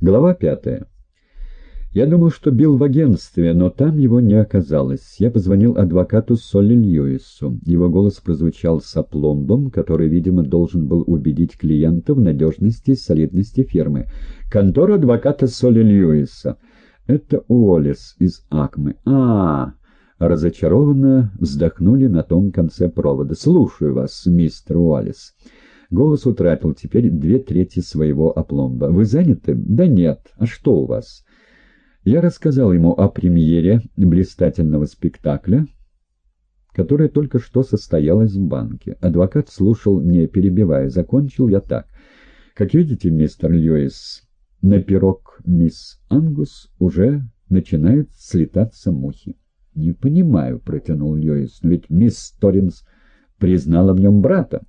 Глава пятая. Я думал, что Билл в агентстве, но там его не оказалось. Я позвонил адвокату Солли Льюису. Его голос прозвучал с опломбом, который, видимо, должен был убедить клиента в надежности и солидности фирмы. «Контора адвоката Солли Льюиса. Это Уоллес из Акмы. а, Разочарованно вздохнули на том конце провода. «Слушаю вас, мистер Уоллес». Голос утратил теперь две трети своего опломба. «Вы заняты?» «Да нет. А что у вас?» Я рассказал ему о премьере блистательного спектакля, которая только что состоялась в банке. Адвокат слушал, не перебивая. Закончил я так. «Как видите, мистер Льюис, на пирог мисс Ангус уже начинают слетаться мухи». «Не понимаю», — протянул Льюис, — «но ведь мисс Торринс признала в нем брата».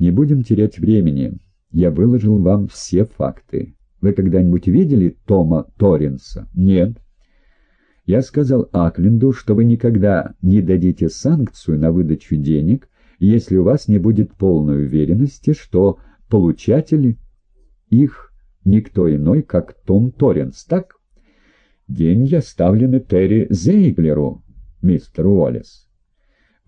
Не будем терять времени. Я выложил вам все факты. Вы когда-нибудь видели Тома Торренса? Нет. Я сказал Акленду, что вы никогда не дадите санкцию на выдачу денег, если у вас не будет полной уверенности, что получатель их никто иной, как Том Торренс, так? Деньги оставлены Терри Зейглеру, мистер Уоллес.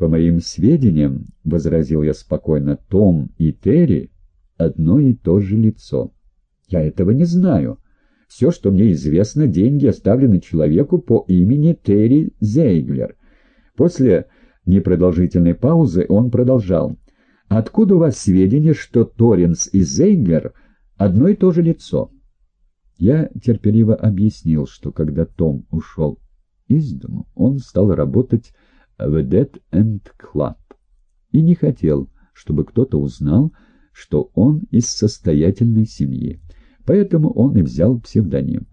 «По моим сведениям, — возразил я спокойно, — Том и Терри — одно и то же лицо. Я этого не знаю. Все, что мне известно, деньги оставлены человеку по имени Терри Зейглер. После непродолжительной паузы он продолжал. «Откуда у вас сведения, что Торренс и Зейглер — одно и то же лицо?» Я терпеливо объяснил, что когда Том ушел из дому, он стал работать в Dead End Club и не хотел, чтобы кто-то узнал, что он из состоятельной семьи. Поэтому он и взял псевдоним.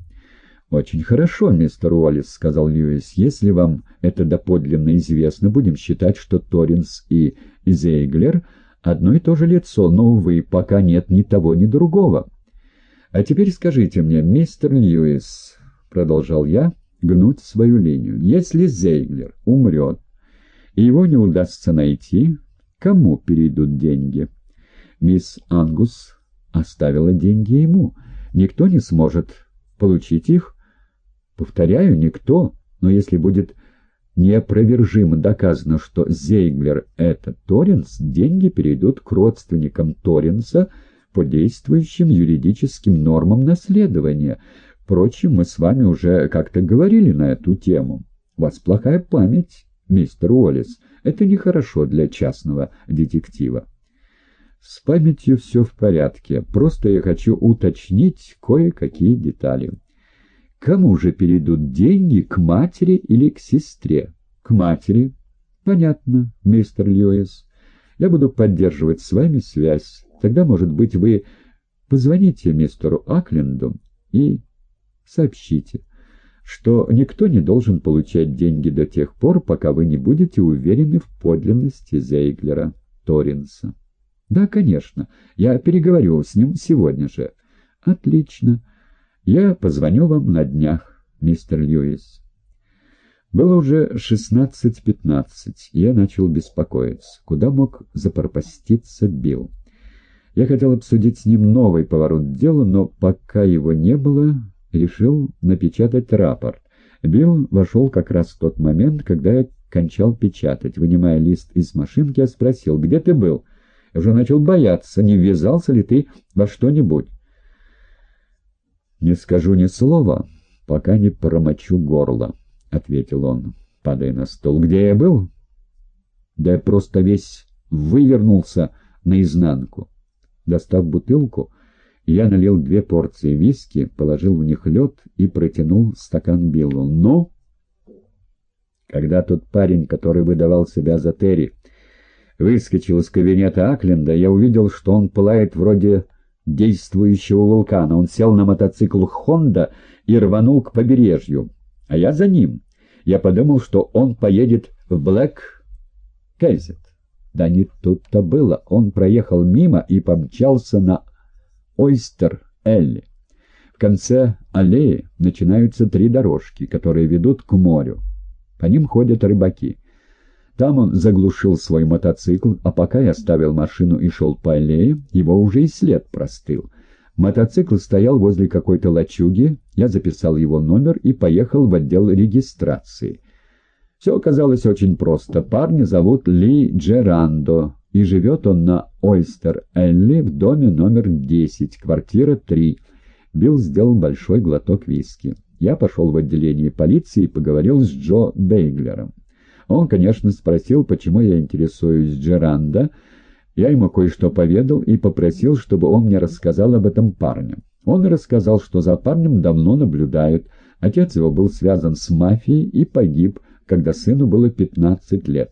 «Очень хорошо, мистер Уоллес», — сказал Льюис. «Если вам это доподлинно известно, будем считать, что Торренс и Зейглер — одно и то же лицо, но, увы, пока нет ни того, ни другого». «А теперь скажите мне, мистер Льюис», — продолжал я, гнуть свою линию, — «если Зейглер умрет, и его не удастся найти, кому перейдут деньги? Мисс Ангус оставила деньги ему. Никто не сможет получить их. Повторяю, никто. Но если будет неопровержимо доказано, что Зейглер — это Торренс, деньги перейдут к родственникам Торренса по действующим юридическим нормам наследования. Впрочем, мы с вами уже как-то говорили на эту тему. У вас плохая память мистер Уоллес. Это нехорошо для частного детектива. С памятью все в порядке, просто я хочу уточнить кое-какие детали. Кому же перейдут деньги, к матери или к сестре? К матери. Понятно, мистер Льюис. Я буду поддерживать с вами связь. Тогда, может быть, вы позвоните мистеру Акленду и сообщите что никто не должен получать деньги до тех пор, пока вы не будете уверены в подлинности Зейглера Торинса. Да, конечно, я переговорю с ним сегодня же. Отлично. Я позвоню вам на днях, мистер Льюис. Было уже шестнадцать-пятнадцать, и я начал беспокоиться. Куда мог запропаститься Билл? Я хотел обсудить с ним новый поворот дела, но пока его не было, решил напечатать рапорт. Билл вошел как раз в тот момент, когда я кончал печатать. Вынимая лист из машинки, я спросил, где ты был? Я уже начал бояться, не ввязался ли ты во что-нибудь. «Не скажу ни слова, пока не промочу горло», — ответил он, падая на стол. «Где я был?» «Да я просто весь вывернулся наизнанку». Достав бутылку, я налил две порции виски, положил в них лед и протянул стакан Биллу. «Ну?» Когда тот парень, который выдавал себя за Терри, выскочил из кабинета Акленда, я увидел, что он пылает вроде действующего вулкана. Он сел на мотоцикл «Хонда» и рванул к побережью, а я за ним. Я подумал, что он поедет в Блэк Кэзет. Да не тут-то было. Он проехал мимо и помчался на Ойстер-Элли. В конце аллеи начинаются три дорожки, которые ведут к морю. По ним ходят рыбаки. Там он заглушил свой мотоцикл, а пока я ставил машину и шел по аллее, его уже и след простыл. Мотоцикл стоял возле какой-то лачуги, я записал его номер и поехал в отдел регистрации. Все оказалось очень просто. Парня зовут Ли Джерандо, и живет он на Ойстер-Элли в доме номер 10, квартира 3. Билл сделал большой глоток виски. Я пошел в отделение полиции и поговорил с Джо Бейглером. Он, конечно, спросил, почему я интересуюсь Джерандо, я ему кое-что поведал и попросил, чтобы он мне рассказал об этом парне. Он рассказал, что за парнем давно наблюдают. Отец его был связан с мафией и погиб, когда сыну было 15 лет.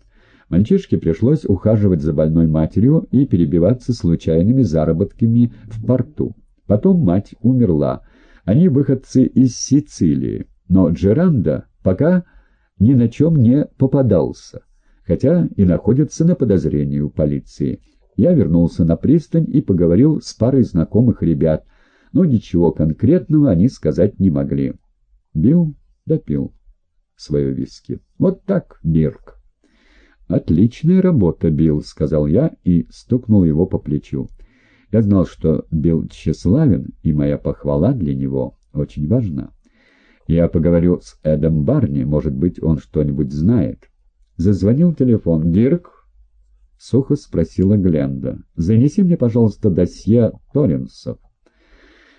Мальчишке пришлось ухаживать за больной матерью и перебиваться случайными заработками в порту. Потом мать умерла. Они выходцы из Сицилии, но Джеранда пока ни на чем не попадался, хотя и находится на подозрении у полиции. Я вернулся на пристань и поговорил с парой знакомых ребят, но ничего конкретного они сказать не могли. Бил допил свое виски. «Вот так, Дирк». «Отличная работа, Билл», — сказал я и стукнул его по плечу. Я знал, что Билл тщеславен, и моя похвала для него очень важна. Я поговорю с Эдом Барни, может быть, он что-нибудь знает. Зазвонил телефон. «Дирк, — сухо спросила Гленда. «Занеси мне, пожалуйста, досье Торренсов».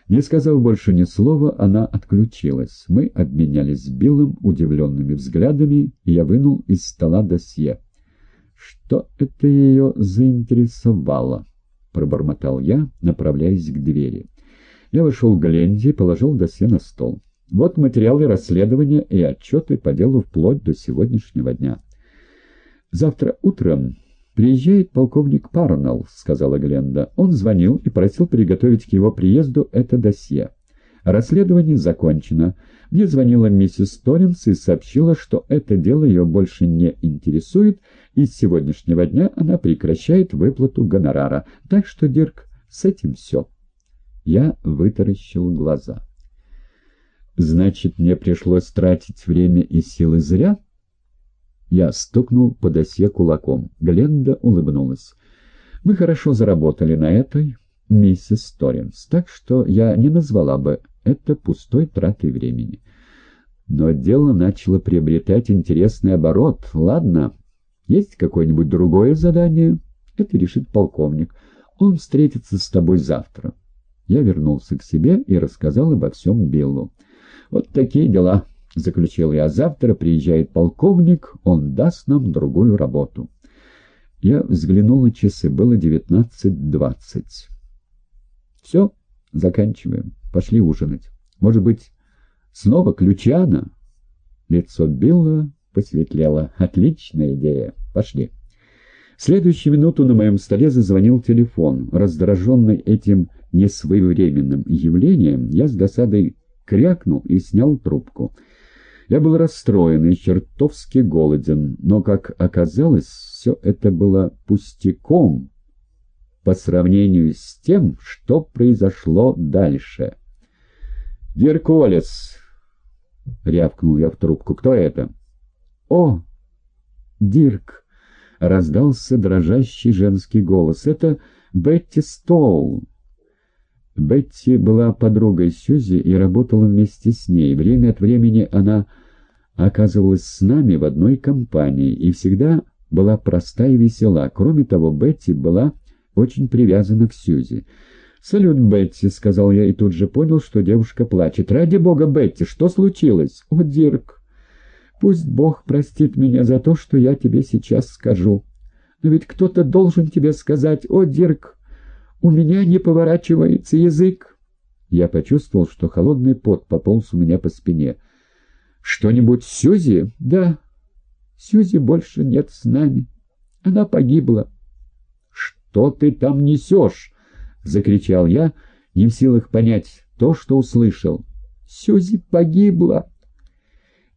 Не сказав больше ни слова, она отключилась. Мы обменялись с Биллом удивленными взглядами, и я вынул из стола досье. «Что это ее заинтересовало?» — пробормотал я, направляясь к двери. Я вошел к Гленде и положил досье на стол. Вот материалы расследования и отчеты по делу вплоть до сегодняшнего дня. Завтра утром «Приезжает полковник Парнелл», — сказала Гленда. «Он звонил и просил приготовить к его приезду это досье. Расследование закончено. Мне звонила миссис Торренс и сообщила, что это дело ее больше не интересует, и с сегодняшнего дня она прекращает выплату гонорара. Так что, Дирк, с этим все». Я вытаращил глаза. «Значит, мне пришлось тратить время и силы зря?» Я стукнул по досье кулаком. Гленда улыбнулась. «Мы хорошо заработали на этой, миссис Торренс, так что я не назвала бы это пустой тратой времени. Но дело начало приобретать интересный оборот. Ладно, есть какое-нибудь другое задание? Это решит полковник. Он встретится с тобой завтра». Я вернулся к себе и рассказал обо всем Биллу. «Вот такие дела». — заключил я. «Завтра приезжает полковник, он даст нам другую работу». Я взглянул на часы. Было девятнадцать двадцать. «Все, заканчиваем. Пошли ужинать. Может быть, снова ключана?» Лицо Билла посветлело. «Отличная идея. Пошли». В следующую минуту на моем столе зазвонил телефон. Раздраженный этим несвоевременным явлением, я с досадой крякнул и снял трубку. Я был расстроен и чертовски голоден, но, как оказалось, все это было пустяком по сравнению с тем, что произошло дальше. «Дирколец!» — рявкнул я в трубку. «Кто это?» «О, Дирк!» — раздался дрожащий женский голос. «Это Бетти Стоул!» Бетти была подругой Сьюзи и работала вместе с ней. Время от времени она оказывалась с нами в одной компании и всегда была проста и весела. Кроме того, Бетти была очень привязана к Сьюзи. «Салют, Бетти», — сказал я и тут же понял, что девушка плачет. «Ради бога, Бетти, что случилось?» «О, Дирк, пусть Бог простит меня за то, что я тебе сейчас скажу. Но ведь кто-то должен тебе сказать, о, Дирк, у меня не поворачивается язык». Я почувствовал, что холодный пот пополз у меня по спине. «Что-нибудь Сюзи?» «Да, Сюзи больше нет с нами. Она погибла». «Что ты там несешь?» — закричал я, не в силах понять то, что услышал. «Сюзи погибла!»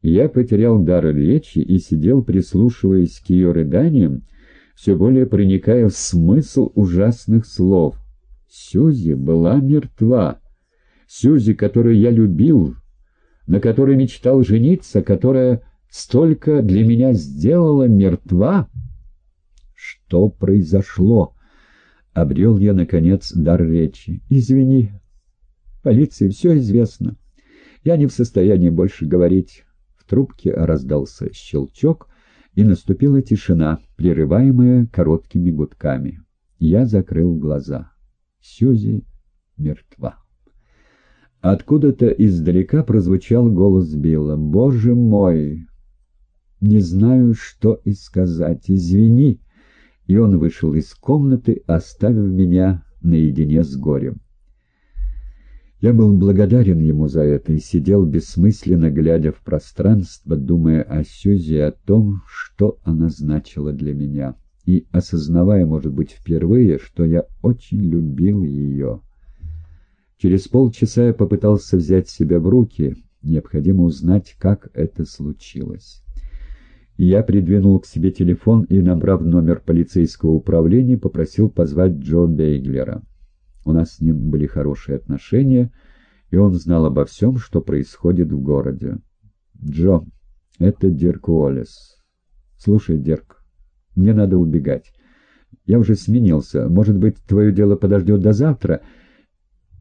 Я потерял дар речи и сидел, прислушиваясь к ее рыданиям, все более проникая в смысл ужасных слов. Сюзи была мертва. Сюзи, которую я любил, на которой мечтал жениться, которая столько для меня сделала, мертва? Что произошло? Обрел я, наконец, дар речи. Извини, Полиции все известно. Я не в состоянии больше говорить. В трубке раздался щелчок, и наступила тишина, прерываемая короткими гудками. Я закрыл глаза. Сюзи мертва. Откуда-то издалека прозвучал голос Билла. «Боже мой! Не знаю, что и сказать. Извини!» И он вышел из комнаты, оставив меня наедине с горем. Я был благодарен ему за это и сидел бессмысленно, глядя в пространство, думая о Сюзе и о том, что она значила для меня, и осознавая, может быть, впервые, что я очень любил ее. Через полчаса я попытался взять себя в руки, необходимо узнать, как это случилось. Я придвинул к себе телефон и, набрав номер полицейского управления, попросил позвать Джо Бейглера. У нас с ним были хорошие отношения, и он знал обо всем, что происходит в городе. «Джо, это Дирк Уоллес. Слушай, Дирк, мне надо убегать. Я уже сменился. Может быть, твое дело подождет до завтра?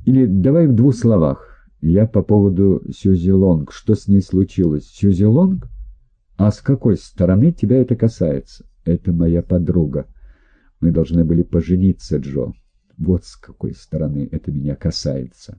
Или давай в двух словах. Я по поводу Сьюзи Лонг. Что с ней случилось? Сьюзи Лонг? А с какой стороны тебя это касается? Это моя подруга. Мы должны были пожениться, Джо. Вот с какой стороны это меня касается.